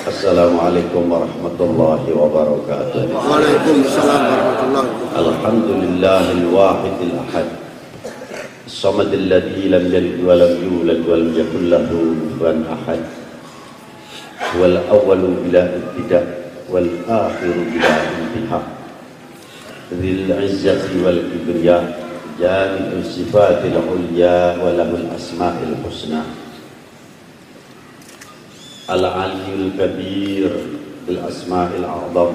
Assalamualaikum warahmatullahi wabarakatuh. Waalaikumsalam warahmatullahi wabarakatuh. Alhamdulillahil wahidil ahad. Samad alladhi lam yalid wa lam yulad wa lam yakul lahu kufuwan ahad. Wal awwalu bila ibtida wal akhiru bila intiha. Dzil izzati wal kibriya. Jami'us sifatil ulya wa lahul asma'il husna. العلي الكبير بالأسماء الأعظم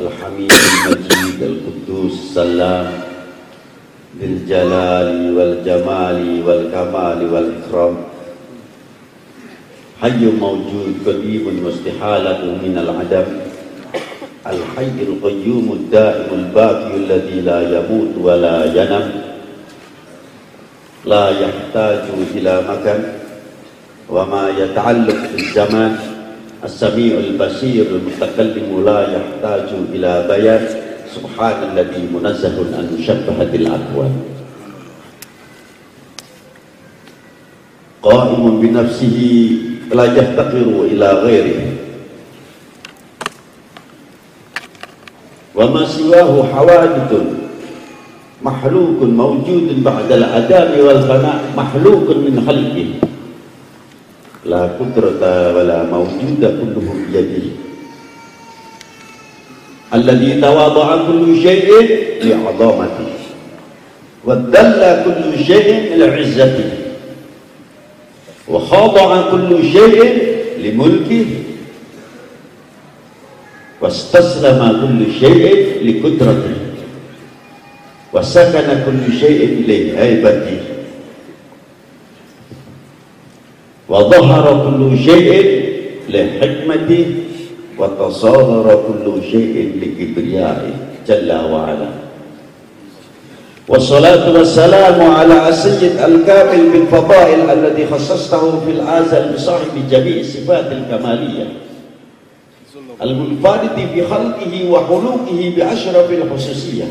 الحميد المجيد القدوس السلام بالجلال والجمال والكمال والإكرام. حي موجود قديم مستحالة من العدم الحي القيوم الدائم الباقي الذي لا يموت ولا ينم. لا يحتاج إلى مكان وما يتعلق بالزمان السميع البصير المتكلم لا يحتاج إلى بيان. سبحان الذي منزه عن مشبهة الأكوان قائم بنفسه لا يفتقر إلى غيره. وما سواه حوادث محلوك موجود بعد العدام والفناء محلوك من خلقه. لا قدرة ولا موجود كله بيده. الذي تواضع كل شيء لعظمته وذل كل شيء لعزته وخاضع كل شيء لملكه واستسلم كل شيء لقدرته وسكن كل شيء لهيبته. وظهر كل شيء لحكمته وتصاغر كل شيء لكبريائه جل وعلا. والصلاة والسلام على السيد الكامل بالفضائل الذي خصصته في الأزل بصاحب جميع الصفات الكمالية. المنفرد بخلقه وخلقه بأشرف الخصوصية.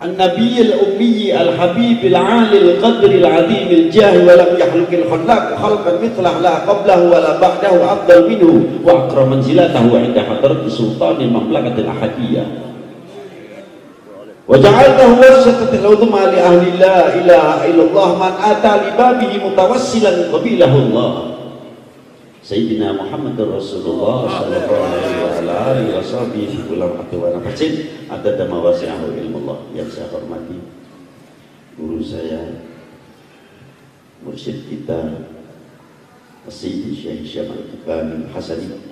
النبي الأمي الحبيب العالي القدر العظيم الجاه ولم يخلق الخلاق خلقا مثله لا قبله ولا بعده أفضل منه وأكرم منزلته عند حضرة سلطان المملكة الأحدية. وجعلته وسطة العظمى لأهل لا إله إلا الله من أتى لبابه متوسلا قبيله الله. Sayyidina Muhammad Rasulullah sallallahu alaihi wa ala alihi wa sahbihi waqtin wa nafasin adada ma wasi'ahu ilmullah. Yang saya hormati guru saya mursyid kita Sayyidi Syekh Syamal Kibani Hasani.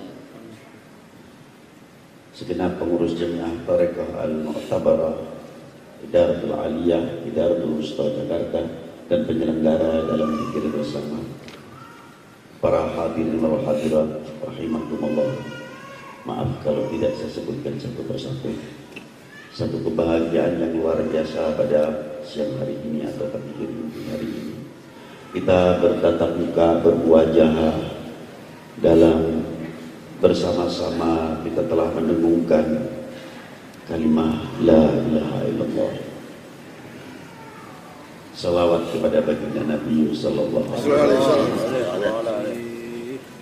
Segenap pengurus jemaah Tarekah Al-Mu'tabarah Idaratul Aliyah Idaratul Wusta Jakarta dan penyelenggara dalam pikir bersama para hadirin wal hadirat rahimakumullah. Maaf kalau tidak saya sebutkan satu persatu. Satu kebahagiaan yang luar biasa pada siang hari ini atau pagi hari ini kita bertatap muka berwajah dalam bersama-sama kita telah menengungkan kalimah la ilaha illallah salawat kepada baginda Nabi sallallahu alaihi wasallam.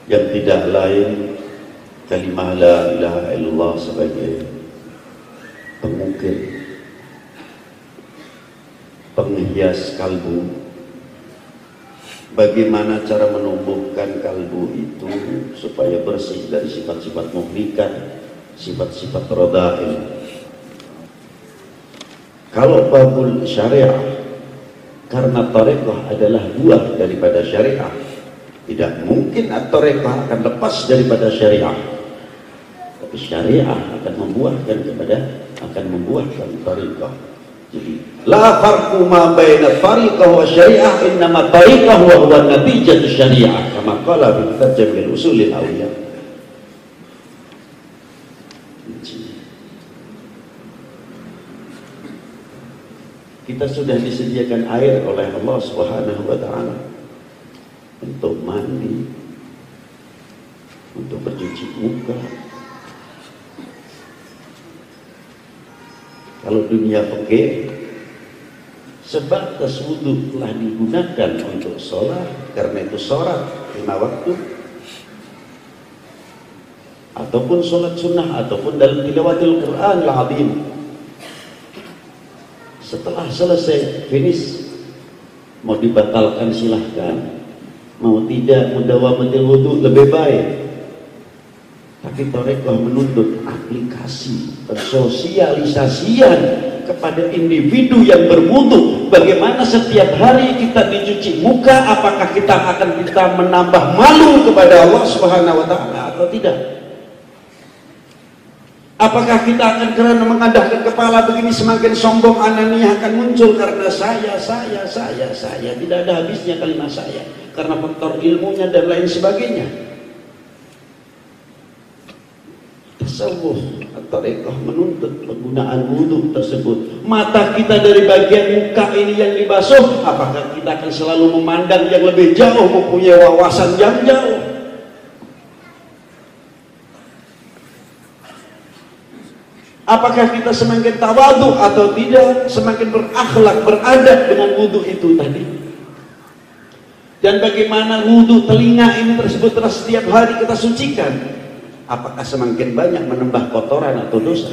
Yang tidak lain kalimah la ilaha illallah sebagai pengukir penghias kalbu. Bagaimana cara menumbuhkan kalbu itu supaya bersih dari sifat-sifat muhlikat sifat-sifat rodail kalau babul syariah karena tarekah adalah buah daripada syariah. Tidak mungkin tarekah akan lepas daripada syariah. Tapi syariah akan membuahkan kepada akan membuahkan tarekah jadi la farqu ma baina tariqah wa syariah innama tariqah wa huwa natijat syariah kama qala bi tajamil usulil awliya kita sudah disediakan air oleh Allah Subhanahu wa taala untuk mandi untuk bercuci muka. Kalau dunia pakai sebatas wudhu telah digunakan untuk sholat karena itu sholat lima waktu ataupun sholat sunnah ataupun dalam tilawatil Quran setelah selesai finish. Mau dibatalkan silahkan. Mau tidak mudawamatil wudhu lebih baik. Tapi Torekoh menuntut aplikasi sosialisasian kepada individu yang berwudu bagaimana setiap hari kita dicuci muka apakah kita akan kita menambah malu kepada Allah subhanahu wa ta'ala atau tidak Apakah kita akan karena mengadahkan kepala begini semakin sombong anania akan muncul karena saya, saya, saya, saya. Tidak ada habisnya kalimat saya. Karena faktor ilmunya dan lain sebagainya. Tasawuf atau rekah menuntut penggunaan wudhu tersebut. Mata kita dari bagian muka ini yang dibasuh. Apakah kita akan selalu memandang yang lebih jauh, mempunyai wawasan yang jauh. Apakah kita semakin tawadu atau tidak, semakin berakhlak, beradab dengan wudhu itu tadi. Dan bagaimana wudhu telinga ini tersebut terus setiap hari kita sucikan. Apakah semakin banyak menambah kotoran atau dosa?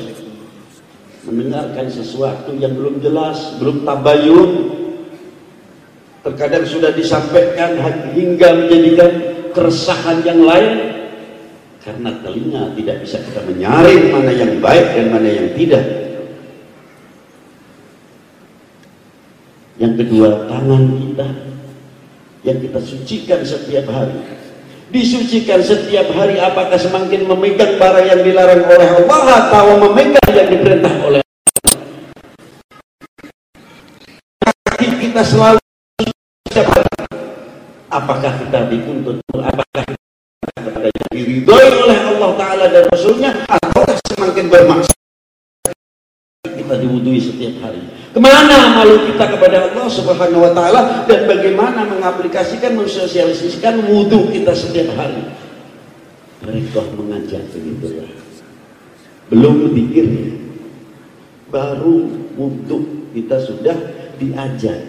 Mendengarkan sesuatu yang belum jelas, belum tabayun. Terkadang sudah disampaikan hingga menjadikan keresahan yang lain karena telinga tidak bisa kita menyaring mana yang baik dan mana yang tidak. Yang kedua, tangan kita yang kita sucikan setiap hari. Disucikan setiap hari apakah semakin memegang barang yang dilarang oleh Allah atau memegang yang diperintah oleh Allah. Kita selalu. Apakah kita dituntut, apakah kepada yang diridhoi oleh Allah Ta'ala dan Rasulnya atau semakin bermaksud kita diwudui setiap hari. Ke mana malu kita kepada Allah Subhanahu Wa Ta'ala dan bagaimana mengaplikasikan mensosialisasikan wudhu kita setiap hari? Mereka mengajak begitu ya. Belum pikirnya baru wudhu kita sudah diajak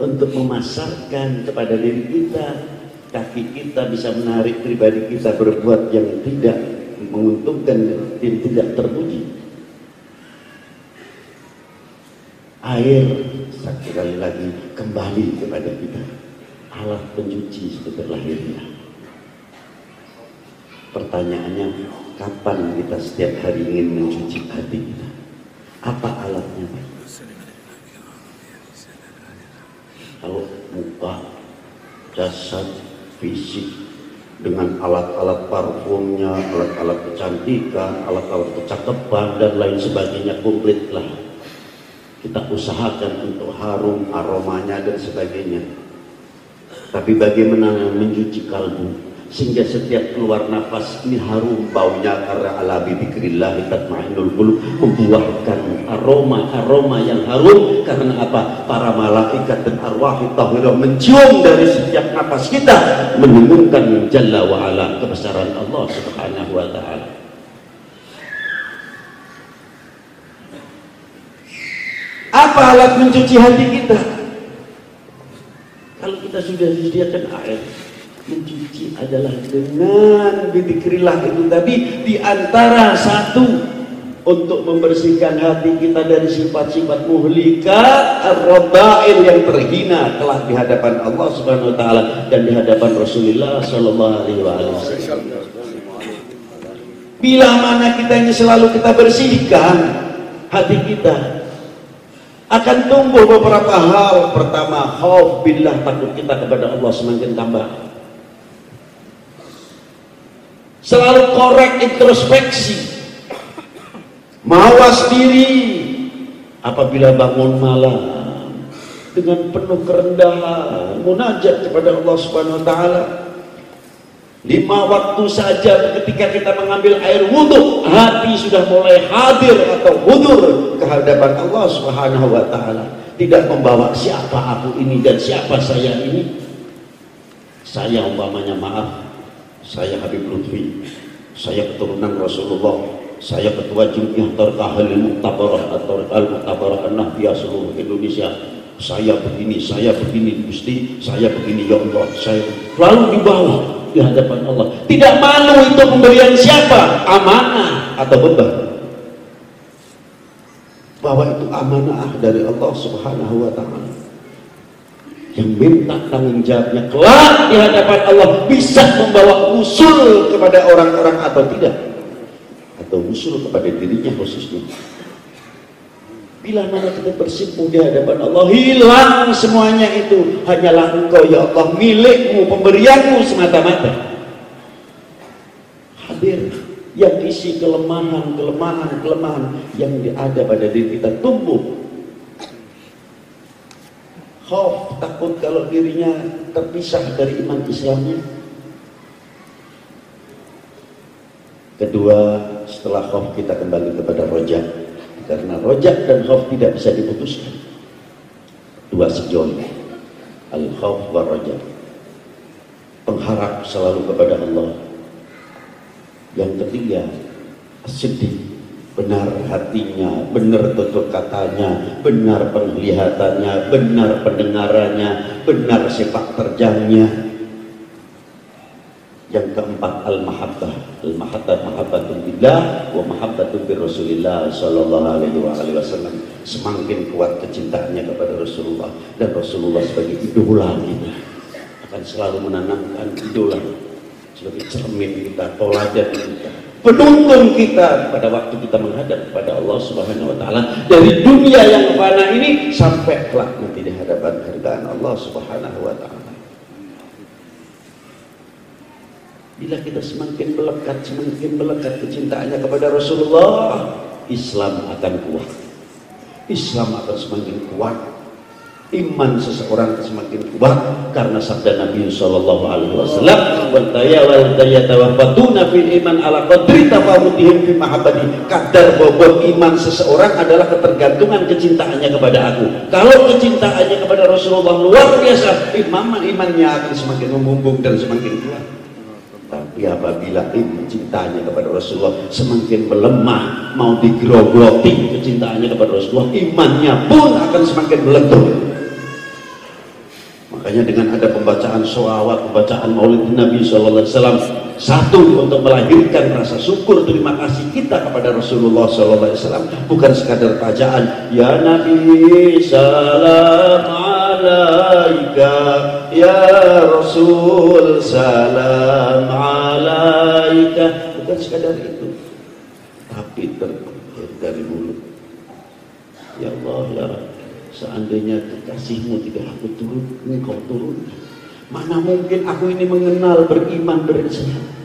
untuk memasarkan kepada diri kita kaki kita bisa menarik pribadi kita berbuat yang tidak menguntungkan dan tidak terpuji. Air sekali lagi kembali kepada kita. Alat pencuci seperti lahirnya. Pertanyaannya kapan kita setiap hari ingin mencuci hati kita? Apa alatnya kalau muka jasad fisik dengan alat-alat parfumnya, alat-alat kecantikan, alat-alat kecakapan dan lain sebagainya komplit lah. Kita usahakan untuk harum aromanya dan sebagainya. Tapi bagaimana mencuci kalbu? Sehingga setiap keluar nafas ini harum baunya karena ala bibikrillah tatmainul qulub membuahkan aroma-aroma yang harum. Karena apa? Para malaikat dan arwah tahirah mencium dari setiap nafas kita mendengungkan jalla wa ala kebesaran Allah subhanahu wa ta'ala. Apa alat mencuci hati kita? Kalau kita sudah disediakan air mencuci adalah dengan bidikrillah itu tadi di antara satu untuk membersihkan hati kita dari sifat-sifat muhlikat ar-radha'il yang terhina telah di hadapan Allah Subhanahu wa taala dan di hadapan Rasulullah sallallahu alaihi wasallam. Bila mana kita ini selalu kita bersihkan hati kita akan tumbuh beberapa hal. Pertama, khauf billah takut kita kepada Allah semakin tambah selalu korek introspeksi. Mawas diri apabila bangun malam dengan penuh kerendahan munajat kepada Allah Subhanahu wa taala. Lima waktu saja ketika kita mengambil air wudhu hati sudah mulai hadir atau hudur ke hadapan Allah Subhanahu wa taala. Tidak membawa siapa aku ini dan siapa saya ini. Saya umpamanya maaf saya Habib Lutfi saya keturunan Rasulullah saya ketua Jum'iyah Tarkahal Muktabarah atau Al-Muktabarah An-Nahbiyah seluruh Indonesia saya begini, saya begini Gusti, saya begini ya Allah saya lalu di bawah di hadapan Allah. Tidak malu itu pemberian siapa? Amanah atau beban. Bahwa itu amanah dari Allah Subhanahu wa taala. Yang minta tanggung jawabnya kelak di hadapan Allah bisa membawa usul kepada orang-orang atau tidak atau usul kepada dirinya khususnya Bila mana kita bersimpuh di hadapan Allah, hilang semuanya itu. Hanyalah engkau ya Allah, milikmu, pemberianmu semata-mata. Hadir yang isi kelemahan, kelemahan, kelemahan yang ada pada diri kita tumbuh. Khauf, takut kalau dirinya terpisah dari iman Islamnya. Kedua, setelah khauf kita kembali kepada rojak. Karena rojak dan khauf tidak bisa diputuskan. Dua sejoli al khauf wa rojak. Pengharap selalu kepada Allah. Yang ketiga sedih benar hatinya benar tutur katanya benar penglihatannya benar pendengarannya benar sepak terjangnya. Yang keempat al-mahabbah. Al-mahabbah mahabbatun billah wa mahabbatun bir Rasulillah sallallahu alaihi wasallam. Semakin kuat kecintaannya kepada Rasulullah. Dan Rasulullah sebagai idola kita akan selalu menanamkan idola sebagai cermin kita toladan kita penuntun kita pada waktu kita menghadap kepada Allah Subhanahu wa taala dari dunia yang fana ini sampai kelak nanti di hadapan keridhaan Allah Subhanahu wa taala Bila kita semakin melekat, semakin melekat kecintaannya kepada Rasulullah, Islam akan kuat. Islam akan semakin kuat. Iman seseorang semakin kuat karena sabda Nabi Shallallahu Alaihi Wasallam, "Wantaya wal tawaffatuna fil iman ala qadri tafawutihim fi mahabbati." Kadar bobot iman seseorang adalah ketergantungan kecintaannya kepada aku. Kalau kecintaannya kepada Rasulullah luar biasa, iman imannya akan semakin membumbung dan semakin kuat. Tapi apabila ibu cintanya kepada Rasulullah semakin melemah, mau digerogoti kecintaannya kepada Rasulullah, imannya pun akan semakin meletup. Makanya dengan ada pembacaan sholawat, pembacaan maulid Nabi SAW, satu untuk melahirkan rasa syukur terima kasih kita kepada Rasulullah SAW, bukan sekadar bacaan, Ya Nabi salam alaika. Ya Rasul salam alaika. Bukan sekadar itu tapi terpikir dari mulut. Ya Allah ya seandainya kekasihmu tidak aku turun engkau turun. Mana mungkin aku ini mengenal beriman berislam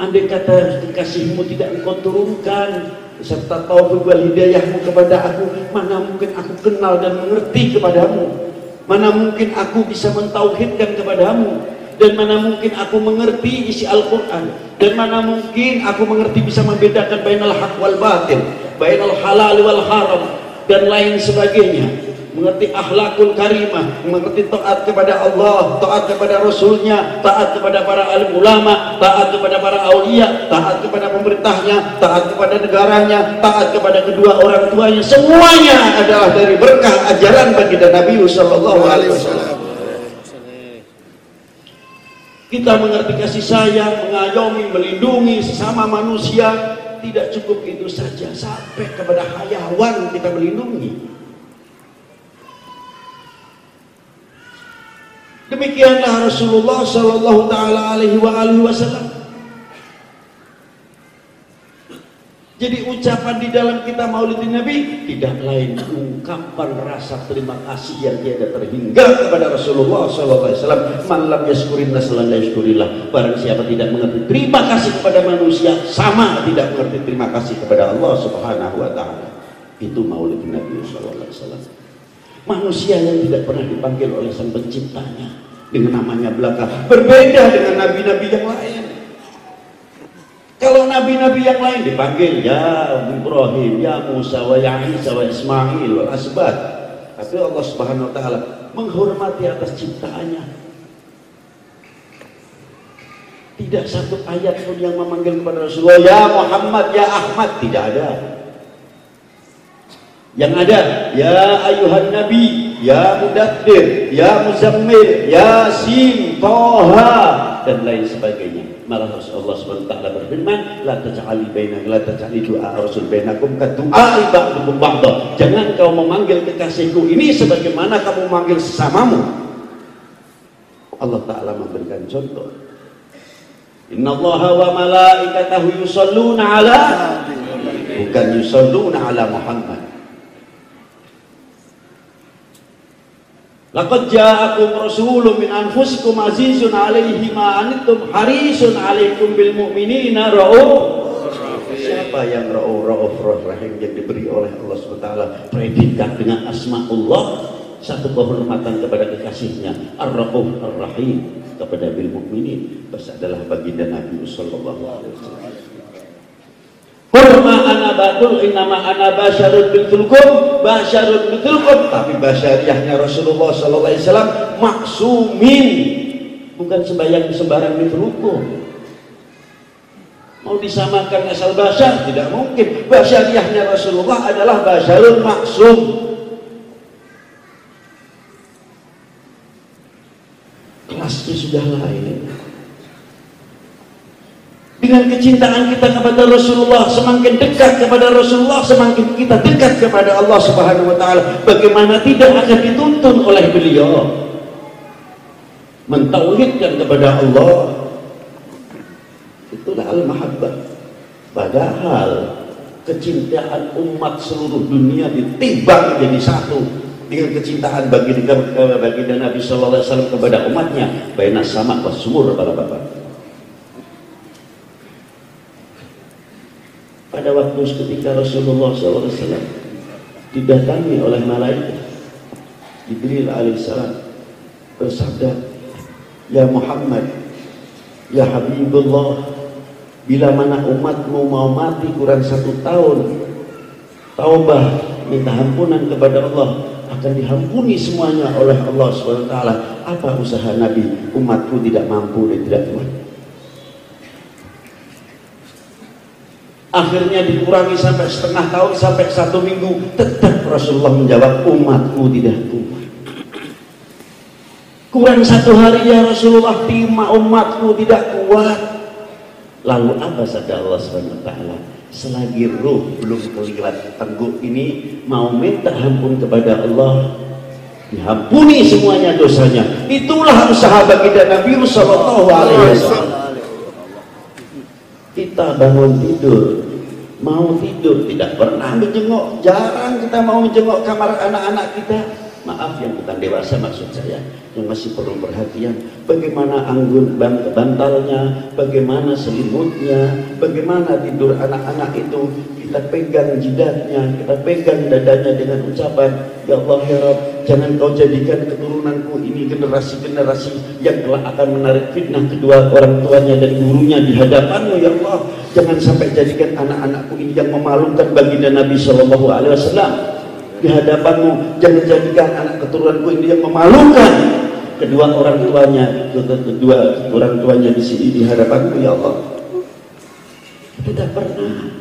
andai kata kekasihmu tidak engkau turunkan serta taufik wal hidayahmu kepada aku mana mungkin aku kenal dan mengerti kepadamu? Mana mungkin aku bisa mentauhidkan kepadamu? Dan mana mungkin aku mengerti isi Al-Quran? Dan mana mungkin aku mengerti bisa membedakan bainal haq wal batil bainal halal wal haram dan lain sebagainya. Mengerti akhlakul karimah, mengerti taat kepada Allah, taat kepada Rasulnya, taat kepada para alim ulama, taat kepada para aulia, taat kepada pemerintahnya, taat kepada negaranya, taat kepada kedua orang tuanya, semuanya adalah dari berkah ajaran bagi Nabi Sallallahu Alaihi Wasallam. Kita mengerti kasih sayang, mengayomi, melindungi sesama manusia, tidak cukup itu saja sampai kepada hayawan kita melindungi Demikianlah Rasulullah Shallallahu Taala Alaihi Wasallam. Jadi ucapan di dalam kita maulid Nabi tidak lain ungkapan rasa terima kasih yang tiada terhingga kepada Rasulullah Wasallam. Malam yaskurin nasalan yaskurillah. Barang siapa tidak mengerti terima kasih kepada manusia sama tidak mengerti terima kasih kepada Allah Subhanahu Wa Taala. Itu maulid Nabi Wasallam. Manusia yang tidak pernah dipanggil oleh sang penciptanya dengan namanya belaka. Berbeda dengan nabi-nabi yang lain. Kalau nabi-nabi yang lain dipanggil ya Ibrahim, ya Musa, wa ya Isa, wa Ismail, wa Asbat. Tapi Allah Subhanahu wa taala menghormati atas ciptaannya. Tidak satu ayat pun yang memanggil kepada Rasulullah, ya Muhammad, ya Ahmad, tidak ada. Yang ada, ya ayuhan nabi, ya mudathir, ya muzammil, yasin, toha, dan lain sebagainya. Malah Rasulullah SWT berfirman, La taj'ali bainak, la taj'ali du'a Rasul bainakum kadu'ai ba'dukum ba'da. Jangan kau memanggil kekasihku ini sebagaimana kamu memanggil sesamamu. Allah Ta'ala memberikan contoh. Inna Allah wa malaikatahu yusalluna ala bukan yusalluna ala Muhammad Laqad ja'akum rasulun min anfusikum azizun 'alaihi ma anittum harisun 'alaikum bil mu'minina rauf. Siapa yang rauf rauf rahim yang diberi oleh Allah SWT predikat dengan asmaullah. Satu kehormatan kepada kekasihnya. Ar-rauf ar-rahim kepada bil mukminin adalah baginda Nabi sallallahu alaihi wasallam. Kurma batul innama ana basyarun mitulkum basyarun mitulkum tapi basyariahnya Rasulullah sallallahu alaihi wasallam maksumin. Bukan sembahyang sembarang mitulkum mau disamakan asal basyar tidak mungkin. Basyariahnya Rasulullah adalah basyarun maksum. Kelasnya sudah lain dengan kecintaan kita kepada Rasulullah semakin dekat kepada Rasulullah semakin kita dekat kepada Allah Subhanahu wa taala. Bagaimana tidak akan dituntun oleh beliau? Mentauhidkan kepada Allah. Itulah al-mahabbah. Padahal kecintaan umat seluruh dunia ditimbang jadi satu dengan kecintaan bagi bagi Nabi Sallallahu Alaihi Wasallam kepada umatnya. Baina sama sumur para bapak pada waktu ketika Rasulullah SAW didatangi oleh malaikat Jibril alaihissalam bersabda Ya Muhammad Ya Habibullah bila mana umatmu mau mati kurang satu tahun taubah minta ampunan kepada Allah akan dihampuni semuanya oleh Allah SWT apa usaha Nabi? Umatku tidak mampu dan tidak kuat akhirnya dikurangi sampai setengah tahun sampai satu minggu. Tetap Rasulullah menjawab umatku tidak kuat kurang satu hari ya Rasulullah timah umatku tidak kuat. Lalu apa saja Allah SWT selagi ruh belum kelirat tengguk ini mau minta ampun kepada Allah dihampuni semuanya dosanya. Itulah usaha baginda Nabi Sallallahu Alaihi kita bangun tidur. Mau tidur tidak pernah menjenguk. Jarang kita mau menjenguk kamar anak-anak kita. Maaf yang bukan dewasa maksud saya. Yang masih perlu perhatian. Bagaimana anggun bantalnya? Bagaimana selimutnya? Bagaimana tidur anak-anak itu? Kita pegang jidatnya. Kita pegang dadanya dengan ucapan ya Allah ya Rabb jangan kau jadikan keturunanku ini generasi-generasi yang telah akan menarik fitnah kedua orang tuanya dan gurunya di hadapanmu ya Allah. Jangan sampai jadikan anak-anakku ini yang memalukan baginda Nabi Shallallahu Alaihi Wasallam di hadapanmu. Jangan jadikan anak keturunanku ini yang memalukan. Kedua orang tuanya kedua orang tuanya di sini di hadapanmu ya Allah. Tidak pernah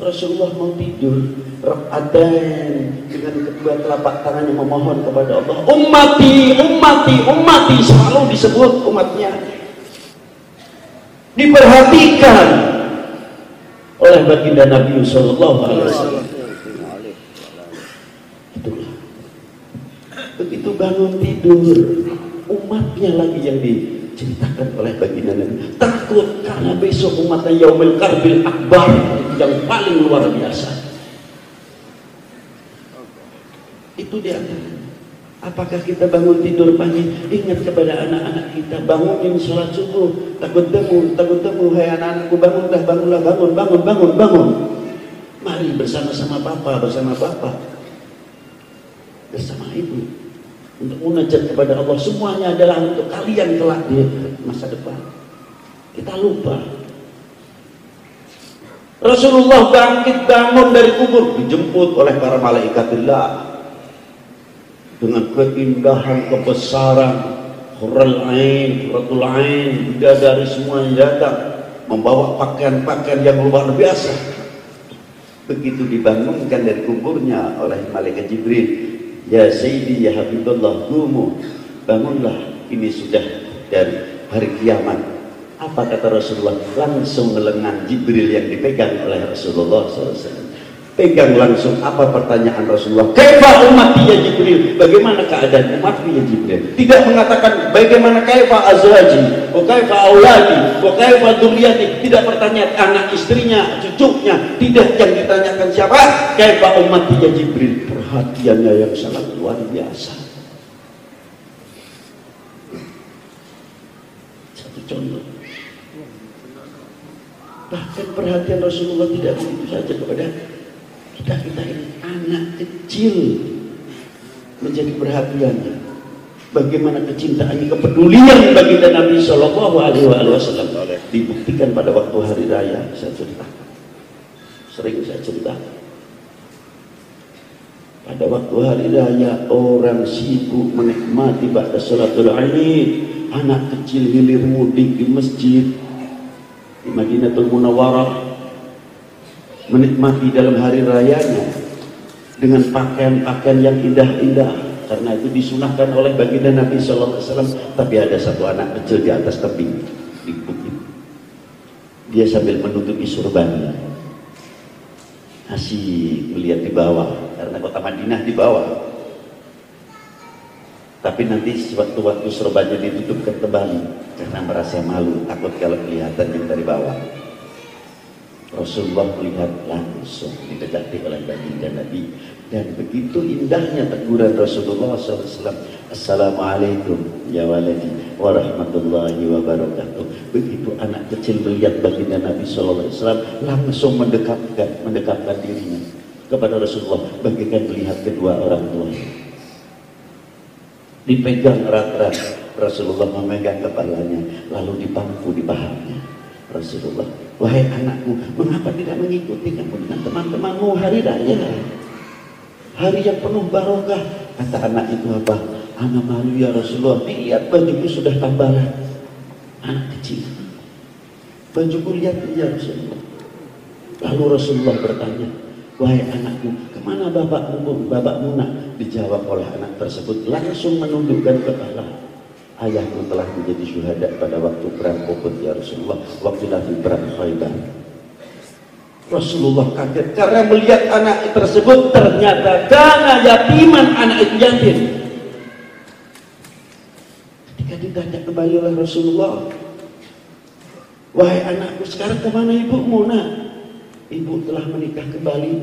Rasulullah mau tidur rakatain dengan kedua telapak tangannya memohon kepada Allah ummati ummati ummati selalu disebut umatnya diperhatikan oleh baginda Nabi Sallallahu Alaihi Wasallam. Begitu bangun tidur, umatnya lagi yang diceritakan oleh baginda Nabi. Takut karena besok umatnya Yaumil Karbil Akbar yang paling luar biasa. Itu dia. Apakah kita bangun tidur pagi ingat kepada anak-anak kita bangunin sholat subuh takut temu takut temu hai anak-anakku bangunlah bangunlah bangun bangun bangun bangun mari bersama-sama papa bersama papa bersama ibu untuk munajat kepada Allah semuanya adalah untuk kalian kelak di masa depan. Kita lupa. Rasulullah bangkit bangun dari kubur dijemput oleh para malaikat Allah. Dengan keindahan kebesaran Hurul Ain, Huratul Ain, bidadari semua yang datang membawa pakaian-pakaian yang luar biasa. Begitu dibangunkan dari kuburnya oleh malaikat Jibril, Ya Sayyidi ya Habibullah, gumu, bangunlah ini sudah dari hari kiamat. Apa kata Rasulullah? Langsung lengan Jibril yang dipegang oleh Rasulullah SAW pegang langsung apa pertanyaan Rasulullah. Kaifa ummati ya Jibril? Bagaimana keadaan umatku ya Jibril? Tidak mengatakan bagaimana kaifa azwaji wa kaifa auladi wa kaifa dzurriyyati? Tidak bertanya anak istrinya cucunya? Tidak. Yang ditanyakan siapa? Kaifa ummati ya Jibril? Perhatiannya yang sangat luar biasa. Satu contoh. Bahkan perhatian Rasulullah tidak begitu saja kepada kita kita ini anak kecil menjadi perhatiannya bagaimana kecintaannya kepedulian bagi Nabi Shallallahu Alaihi Wasallam. Dibuktikan pada waktu hari raya saya cerita. Sering saya cerita. Pada waktu hari raya orang sibuk menikmati pada sholatul Aid anak kecil hilir mudik di masjid di Madinatul Munawwarah menikmati dalam hari rayanya dengan pakaian-pakaian yang indah-indah. Karena itu disunahkan oleh baginda Nabi Shallallahu Alaihi Wasallam. Tapi ada satu anak kecil di atas tebing di bukit. Dia sambil menutupi surbannya asik melihat di bawah karena kota Madinah di bawah. Tapi nanti sewaktu-waktu serbannya ditutupkan kembali karena merasa malu takut kalau kelihatan yang dari bawah Rasulullah melihat langsung didekati oleh baginda Nabi. Dan begitu indahnya teguran Rasulullah SAW Assalamualaikum ya waladi warahmatullahi wabarakatuh. Begitu anak kecil melihat baginda Nabi SAW langsung mendekatkan mendekatkan dirinya kepada Rasulullah. Bagaikan melihat kedua orang tuanya. Dipegang erat-erat Rasulullah memegang kepalanya lalu dipangku di pahamnya Rasulullah wahai anakku mengapa tidak mengikuti dengan teman-temanmu hari raya? Hari yang penuh barokah. Kata anak itu apa? Anak malu ya Rasulullah lihat bajuku sudah tambalan anak kecil. Bajuku lihat ya Rasulullah. Lalu Rasulullah bertanya wahai anakku ke mana bapakmu bapakmu nak? Dijawab oleh anak tersebut langsung menundukkan kepala ayahku telah menjadi syuhada pada waktu perang Uhud ya Rasulullah. Waktu lagi perang Khaybar. Rasulullah kaget karena melihat anak tersebut ternyata karena yatiman anak itu yatim. Ketika ditanya kembali oleh Rasulullah wahai anakku sekarang ke mana ibumu nak? Ibu telah menikah kembali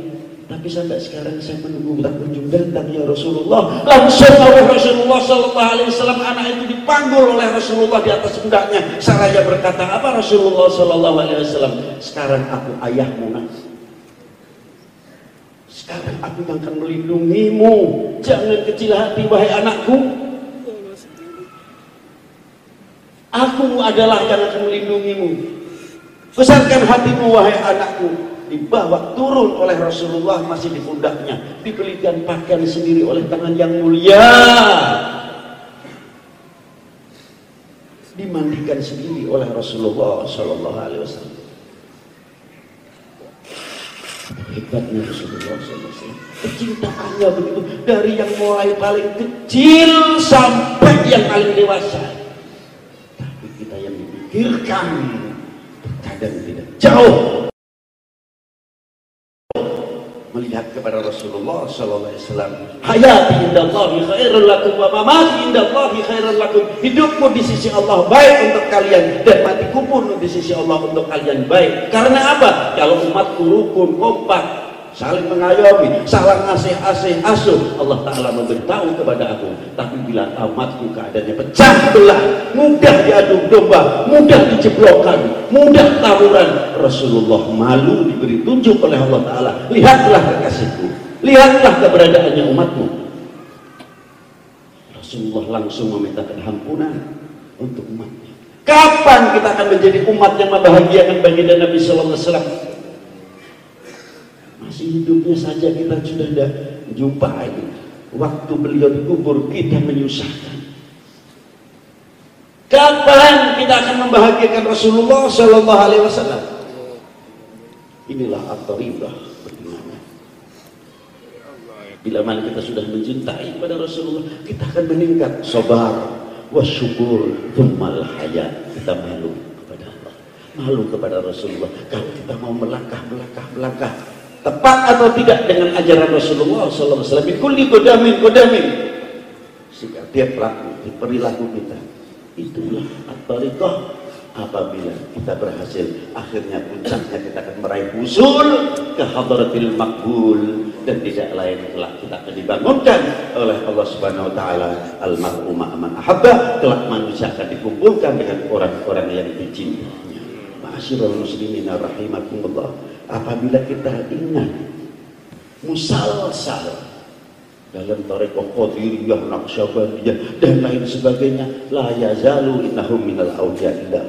tapi sampai sekarang saya menunggu tak kunjung datang ya Rasulullah. Langsung oleh Rasulullah Sallallahu Alaihi Wasallam anak itu dipanggul oleh Rasulullah di atas pundaknya. Saraya berkata apa Rasulullah Sallallahu Alaihi Wasallam? Sekarang aku ayahmu nak. Sekarang aku yang akan melindungimu. Jangan kecil hati wahai anakku. Aku adalah yang akan melindungimu. Besarkan hatimu wahai anakku dibawa turun oleh Rasulullah masih di pundaknya. Dibelikan pakaian sendiri oleh tangan yang mulia. Dimandikan sendiri oleh Rasulullah Shallallahu Alaihi Wasallam. Hebatnya Rasulullah SAW kecintaannya begitu dari yang mulai paling kecil sampai yang paling dewasa. Tapi kita yang dipikirkan terkadang tidak jauh melihat kepada Rasulullah sallallahu alaihi wasallam hayati indallahi khairul lakum wa mamati indallahi khairul lakum. Hidupmu di sisi Allah baik untuk kalian dan matiku pun di sisi Allah untuk kalian baik. Karena apa? Kalau umatku rukun kompak saling mengayomi, saling ngasih-asih asuh. Allah Ta'ala memberitahu kepada aku. Tapi bila tamatku keadaannya pecah belah, mudah diadu domba, mudah dijeblokkan, mudah tawuran. Rasulullah malu diberi tunjuk oleh Allah Ta'ala. Lihatlah kekasihku, lihatlah keberadaannya umatmu. Rasulullah langsung memintakan ampunan untuk umatnya. Kapan kita akan menjadi umat yang membahagiakan baginda Nabi Sallallahu Alaihi Wasallam? Masih hidupnya saja kita sudah tidak jumpai waktu beliau dikubur kita menyusahkan. Kapan kita akan membahagiakan Rasulullah Shallallahu Alaihi Wasallam? Inilah at-taribah bila mana kita sudah mencintai kepada Rasulullah kita akan meningkat sabar wasyukur thummal hayat. Kita malu kepada Allah. Malu kepada Rasulullah. Kalau kita mau melangkah melangkah melangkah tepat atau tidak dengan ajaran Rasulullah wasallam. Kulli qadamin qadamin sikap tiap pelaku perilaku kita. Itulah at-tariqah apabila kita berhasil. Akhirnya puncaknya kita akan meraih usul ke hadratil makbul dan tidak lain kelak kita akan dibangunkan oleh Allah Subhanahu wa taala. Al mar'u ma'aman ahabba. Kelak manusia akan dikumpulkan dengan orang-orang yang dicintainya ma'asyiral muslimin rahimakumullah apabila kita ingat musalsal dalam tarekat qadiriyah naqsyabandiyah dan lain sebagainya la yazalu innahum minal awliya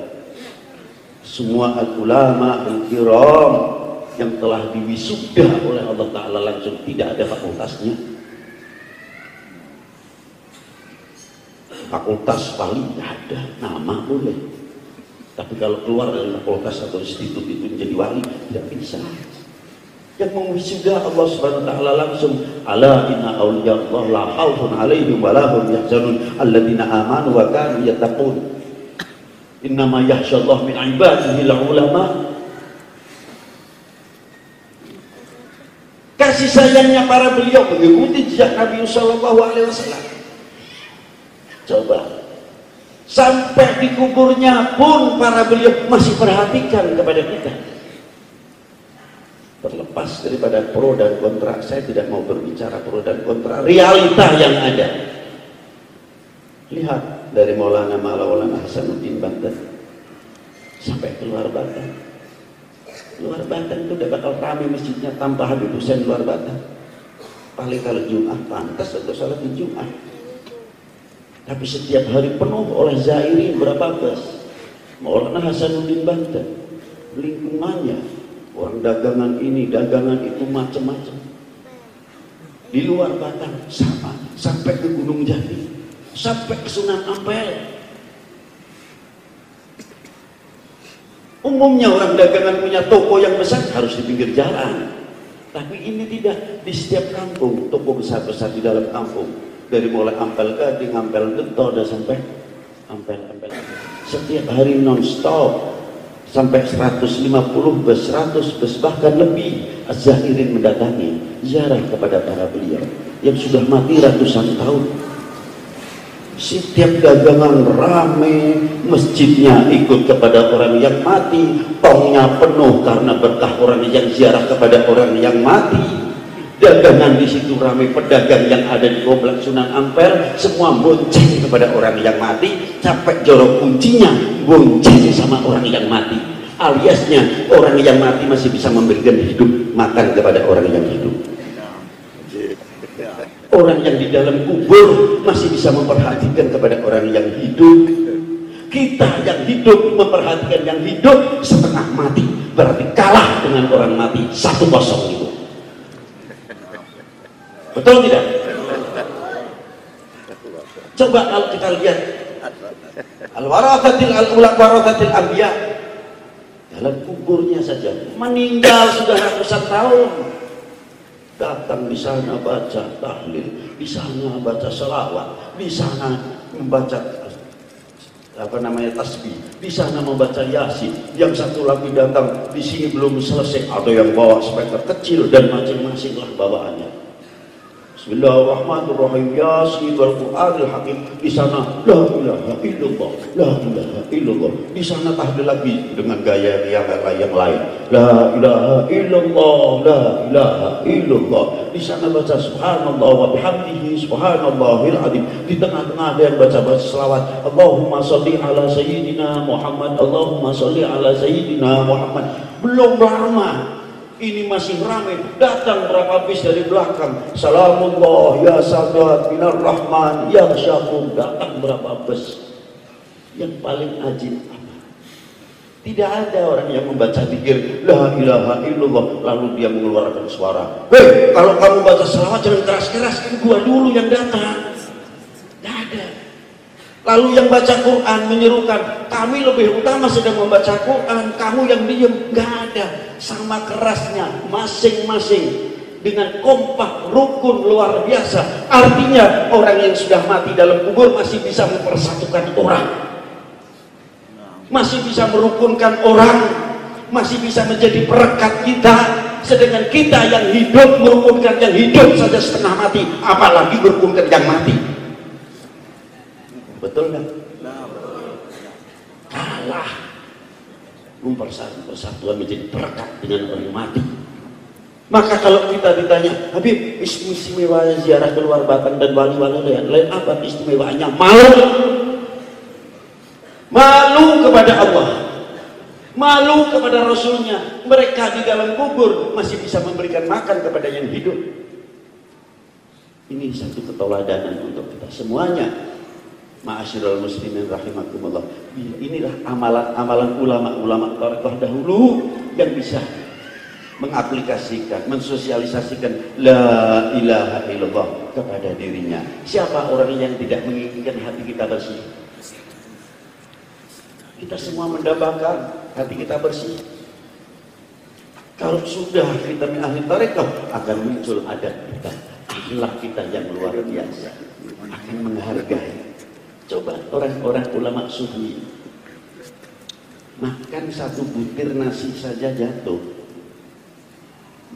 semua ulama al-kiram yang telah diwisuda oleh Allah Ta'ala langsung tidak ada fakultasnya. Fakultas paling tidak ada nama boleh tapi kalau keluar dari fakultas atau institut itu menjadi wali tidak bisa yang mewisuda Allah Subhanahu wa taala langsung ala inna awliya Allah la khaufun alaihim wa lahum yahzanun alladziina amanu wa kanu yattaqun Innama yahsyallah min ibadihi ulama. Kasih sayangnya para beliau mengikuti jejak Nabi Sallallahu Alaihi Wasallam. Coba sampai di kuburnya pun para beliau masih perhatikan kepada kita. Terlepas daripada pro dan kontra, saya tidak mau berbicara pro dan kontra. Realita yang ada. Lihat dari Maulana Maulana Hasanuddin Banten sampai keluar Banten luar Banten itu udah bakal ramai masjidnya tanpa Habib Hussein luar Banten paling kalau Jumat pantas untuk salat di Jumat tapi setiap hari penuh oleh Zairi berapa bus Maulana Hasanuddin Banten lingkungannya orang dagangan ini dagangan itu macam-macam di luar Batang sama sampai ke Gunung Jati sampai ke Sunan Ampel. Umumnya orang dagangan punya toko yang besar harus di pinggir jalan. Tapi ini tidak di setiap kampung, toko besar-besar di dalam kampung. Dari mulai Ampel Gading, Ampel Gento, dan sampai Ampel Ampel. Setiap hari non-stop sampai 150 bus, 100 bus, bahkan lebih Az-Zahirin mendatangi ziarah kepada para beliau yang sudah mati ratusan tahun setiap dagangan rame, masjidnya ikut kepada orang yang mati, tongnya penuh karena berkah orang yang ziarah kepada orang yang mati. Dagangan di situ rame, pedagang yang ada di kompleks Sunan Ampel semua bonceng kepada orang yang mati, capek jorok kuncinya bonceng sama orang yang mati. Aliasnya orang yang mati masih bisa memberikan hidup makan kepada orang yang hidup. Orang yang di dalam kubur masih bisa memperhatikan kepada orang yang hidup. Kita yang hidup memperhatikan yang hidup setengah mati berarti kalah dengan orang mati satu kosong itu betul tidak? Coba kalau kita lihat al-warathatil al-warathatil anbiya dalam kuburnya saja meninggal sudah ratusan tahun. Datang di sana baca tahlil, di sana baca selawat, di sana membaca apa namanya tasbih, di sana membaca yasin, yang satu lagi datang di sini belum selesai, ada yang bawa speaker kecil dan masing-masing lah bawaannya. Bismillahirrahmanirrahim. Yasin wal Qur'anil Hakim. Di sana la ilaha illallah, la ilaha illallah. Di sana tahlil lagi dengan gaya yang yang lain. La ilaha illallah, la ilaha illallah. Di sana baca subhanallah wa bihamdihi subhanallahil azim. Di tengah-tengah ada yang baca baca selawat. Allahumma salli ala sayyidina Muhammad. Allahumma salli ala sayyidina Muhammad. Belum lama ini masih ramai datang berapa bis dari belakang. Salamullah ya sadat minar rahman. Ya syakur datang berapa bus. Yang paling ajib apa? Tidak ada orang yang membaca pikir la ilaha illallah lalu dia mengeluarkan suara. Hei kalau kamu baca selawat jangan keras-keras ini gua dulu yang datang Lalu yang baca Quran menyerukan, kami lebih utama sedang membaca Quran, kamu yang diem, nggak ada. Sama kerasnya, masing-masing dengan kompak, rukun, luar biasa. Artinya orang yang sudah mati dalam kubur masih bisa mempersatukan orang. Masih bisa merukunkan orang. Masih bisa menjadi perekat kita. Sedangkan kita yang hidup merukunkan yang hidup saja setengah mati. Apalagi merukunkan yang mati. Betul kan? Kalah. Mempersatukan persatuan menjadi perekat dengan orang mati. Maka kalau kita ditanya, Habib, istimewa ziarah keluar Batang dan wali-wali lain, lain apa istimewanya? Malu. Malu kepada Allah. Malu kepada Rasulnya. Mereka di dalam kubur masih bisa memberikan makan kepada yang hidup. Ini satu keteladanan untuk kita semuanya. Ma'asyiral muslimin rahimakumullah. Inilah amalan-amalan ulama-ulama dahulu yang bisa mengaplikasikan, mensosialisasikan la ilaha illallah kepada dirinya. Siapa orang yang tidak menginginkan hati kita bersih? Kita semua mendambakan hati kita bersih. Kalau sudah kita ahli tarekat akan muncul adat kita, akhlak kita yang luar biasa, akan menghargai. Coba orang-orang ulama sufi. Makan satu butir nasi saja jatuh.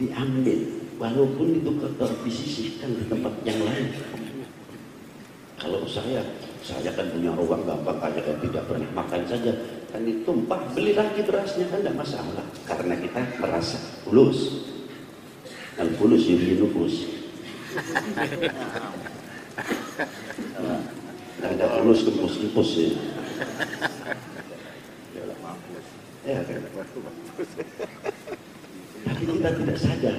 Diambil walaupun itu kotor disisihkan di tempat yang lain. Kalau saya saya kan punya ruang gampang aja kan tidak pernah makan saja. Kan ditumpah beli lagi berasnya kan tidak masalah. Karena kita merasa fulus al fulus yuri nufus ada fulus kempus kempus ya. Ya tapi kita tidak sadar.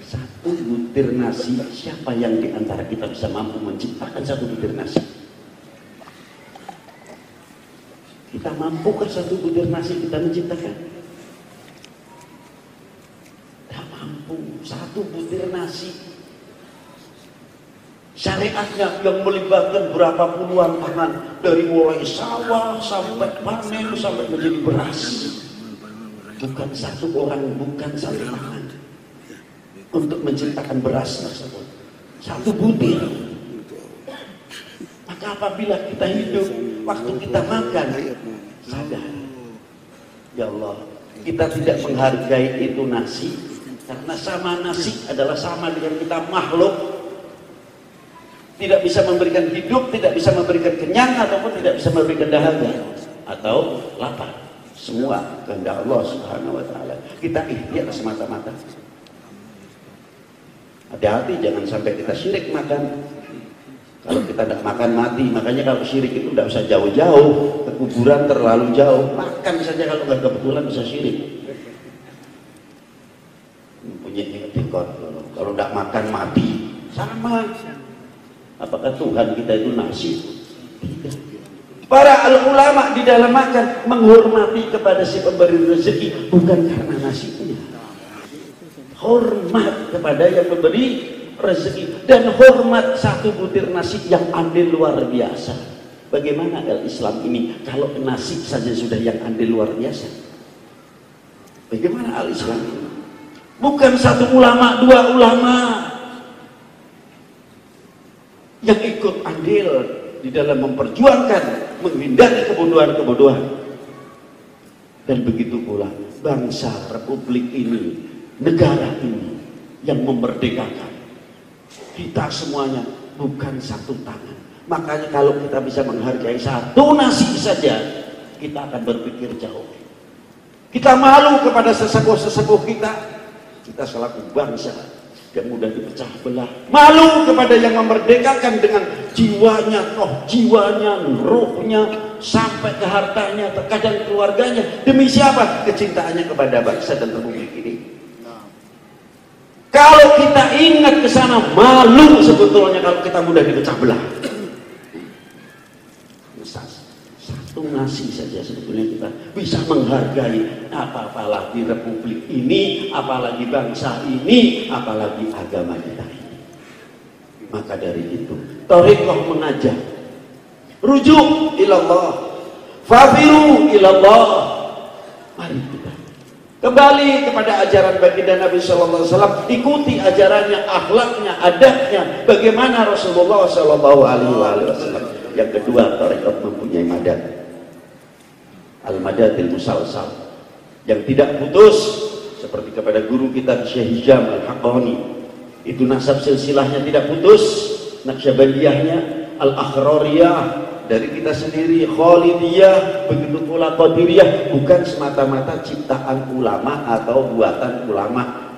Satu butir nasi siapa yang di antara kita bisa mampu menciptakan satu butir nasi? Kita mampukah satu butir nasi kita menciptakan? Mampu. Satu butir nasi syariatnya yang melibatkan berapa puluhan tangan dari mulai sawah sampai panen sampai menjadi beras bukan satu orang, bukan satu tangan untuk menciptakan beras tersebut. Satu butir. Maka apabila kita hidup, waktu kita makan, sadar. Ya Allah, kita tidak menghargai itu nasi, karena sama nasi adalah sama dengan kita makhluk. Tidak bisa memberikan hidup, tidak bisa memberikan kenyang, ataupun tidak bisa memberikan dahaga. Atau lapar. Semua kehendak Allah Subhanahu wa taala. Kita ikhtiar semata-mata. Hati-hati jangan sampai kita syirik makan. Kalau kita tidak makan mati, makanya kalau syirik itu tidak usah jauh-jauh, ke kuburan terlalu jauh, makan saja kalau nggak kebetulan bisa syirik. Punya dekor, kalau tidak makan mati, sama. Apakah Tuhan kita itu nasi? Tidak. Para ulama di dalam makan menghormati kepada si pemberi rezeki bukan karena nasinya. Hormat kepada yang memberi rezeki dan hormat satu butir nasi yang andil luar biasa. Bagaimana al-Islam ini kalau nasi saja sudah yang andil luar biasa? Bagaimana al-Islam ini? Bukan satu ulama, dua ulama yang ikut andil di dalam memperjuangkan menghindari kebodohan-kebodohan. Dan begitu pula bangsa republik ini negara ini yang memerdekakan. Kita semuanya bukan satu tangan. Makanya kalau kita bisa menghargai satu nasi saja kita akan berpikir jauh. Kita malu kepada sesepuh-sesepuh kita. Kita selaku bangsa yang mudah dipecah belah. Malu kepada yang memerdekakan dengan jiwanya, roh jiwanya, rohnya, sampai ke hartanya, terkadang keluarganya. Demi siapa? Kecintaannya kepada bangsa dan republik ini. Kalau kita ingat ke sana, malu sebetulnya kalau kita mudah dipecah belah. Satu nasi saja sebetulnya kita bisa menghargai apa-apalagi republik ini, apalagi bangsa ini, apalagi agama kita ini. Maka dari itu, Tariqah mengajak rujuk ilallah, fafiru ilallah. Mari kita Kembali kepada ajaran baginda Nabi Shallallahu Alaihi Wasallam, ikuti ajarannya, akhlaknya, adabnya, bagaimana Rasulullah Shallallahu Alaihi Wasallam. Yang kedua, tarekat mempunyai madat, al madatil musalsal, yang tidak putus, seperti kepada guru kita Syekh Hijam al Haqqani. Itu nasab silsilahnya tidak putus, naksabandiyahnya al akhrariyah dari kita sendiri Khalidiyah begitu pula Qadiriyah bukan semata-mata ciptaan ulama atau buatan ulama.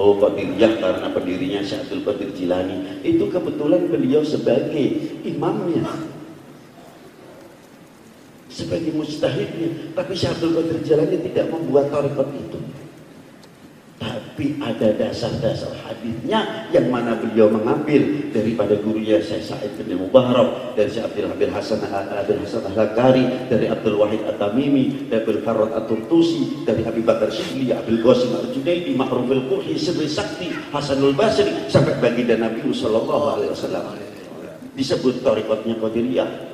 Oh Qadiriyah karena pendirinya Syaikhul Qadir Jilani. Itu kebetulan beliau sebagai imamnya sebagai mustahidnya tapi Syaikhul Qadir Jilani tidak membuat tarekat itu. Tapi ada dasar-dasar hadisnya yang mana beliau mengambil daripada gurunya Syekh Sa'id bin Mubarak dari Syekh Abdul Habib Hasan Abdul Hasan Al-Zakari dari Abdul Wahid At-Tamimi dari Abdul Farad At-Turtusi dari Abi Bakar Syibli Abdul Qasim Al-Junaidi Ma'ruf Al-Qurhi Sakti Hasanul Basri sampai baginda Nabi sallallahu alaihi wasallam. Disebut tarikatnya Qadiriyah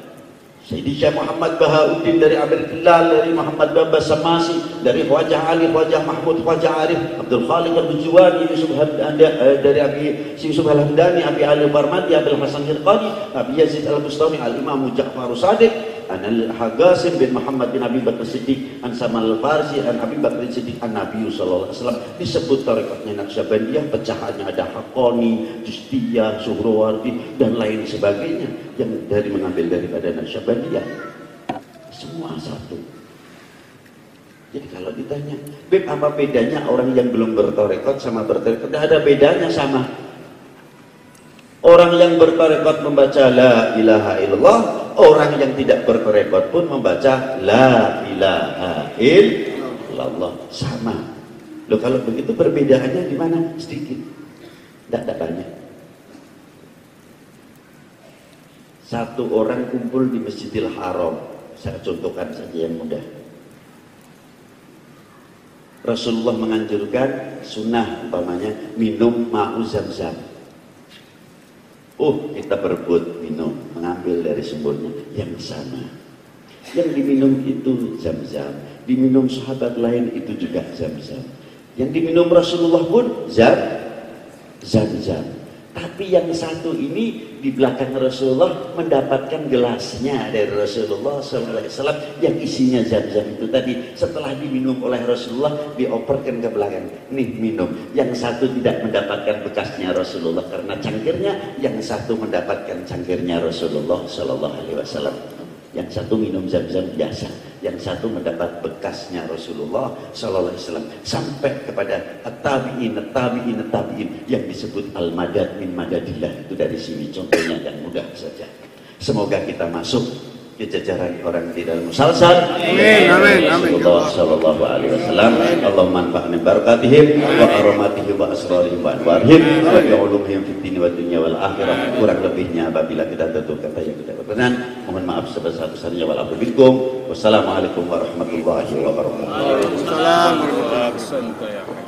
Sayyidi Syekh Muhammad Bahauddin dari Amir Bilal, dari Muhammad Bamba Samasi, dari Wajah Ali, Wajah Mahmud, Wajah Arif, Abdul Khaliq Al-Bujuwani, Yusuf eh, dari Abi Yusuf Al-Hamdani, Abi Ali Barmadi, Abi Hasan Hirqani, Abi Yazid Al-Bustami, Al-Imam Ja'far Sadiq, an al-Hagasim bin Muhammad bin Abi Bakar Siddiq an Samal al-Farsi an Abi Bakar Siddiq an Nabi sallallahu alaihi wasallam disebut tarekatnya Naqsyabandiyah pecahannya ada Hakoni, Justiyah, Suhrawardi dan lain sebagainya yang dari mengambil daripada Naqsyabandiyah semua satu jadi kalau ditanya, Beb apa bedanya orang yang belum bertorekot sama bertorekot? Tidak ada bedanya sama. Orang yang bertorekot membaca La ilaha illallah orang yang tidak berkerekod pun membaca la ilaha illallah sama Loh kalau begitu perbedaannya di mana? Sedikit. Tidak ada banyak. Satu orang kumpul di Masjidil Haram. Saya contohkan saja yang mudah. Rasulullah menganjurkan sunnah umpamanya minum ma'u zam-zam. Oh, kita berebut minum, mengambil dari sumbernya yang sama. Yang diminum itu zam-zam, diminum sahabat lain itu juga zam-zam. Yang diminum Rasulullah pun zam, zam-zam. Tapi yang satu ini di belakang Rasulullah mendapatkan gelasnya dari Rasulullah SAW yang isinya zam-zam itu tadi setelah diminum oleh Rasulullah dioperkan ke belakang. Nih minum. Yang satu tidak mendapatkan bekasnya Rasulullah karena cangkirnya, yang satu mendapatkan cangkirnya Rasulullah SAW. Yang satu minum zam-zam biasa, yang satu mendapat bekasnya Rasulullah Sallallahu Alaihi Wasallam sampai kepada tabiin, tabiin, tabiin yang disebut al-madad min madadillah itu dari sini contohnya dan mudah saja. Semoga kita masuk ke jajaran orang di dalam musalsal. Amin, amin. Rasulullah sallallahu alaihi wasallam. Allah manfa'na barakatihim wa aromatihim wa asrarihim wa anwarihim wa bi'ulumihim fid dini wa dunya wal akhirah. Kurang lebihnya apabila kita tentu kata yang kita berkenan, mohon maaf sebesar-besarnya wal Wassalamualaikum. Waalaikumsalam warahmatullahi wabarakatuh.